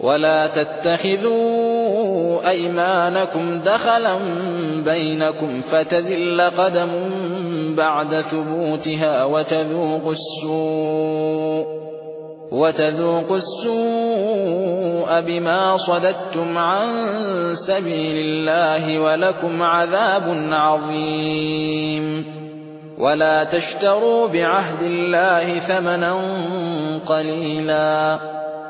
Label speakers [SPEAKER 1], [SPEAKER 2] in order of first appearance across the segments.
[SPEAKER 1] ولا تتخذوا أيمانكم دخلا بينكم فتذل قدم بعد ثبوتها وتذوقوا السوء وتذوقوا السوء بما صددتم عن سبيل الله ولكم عذاب عظيم ولا تشتروا بعهد الله ثمنا قليلا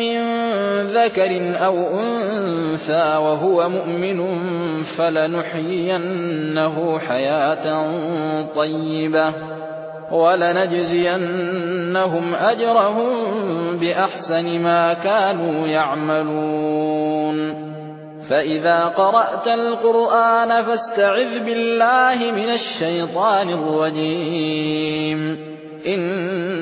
[SPEAKER 1] من ذكر أو أنثى وهو مؤمن فلنحيينه حياة طيبة ولنجزينهم أجرهم بأحسن ما كانوا يعملون فإذا قرأت القرآن فاستعذ بالله من الشيطان الرجيم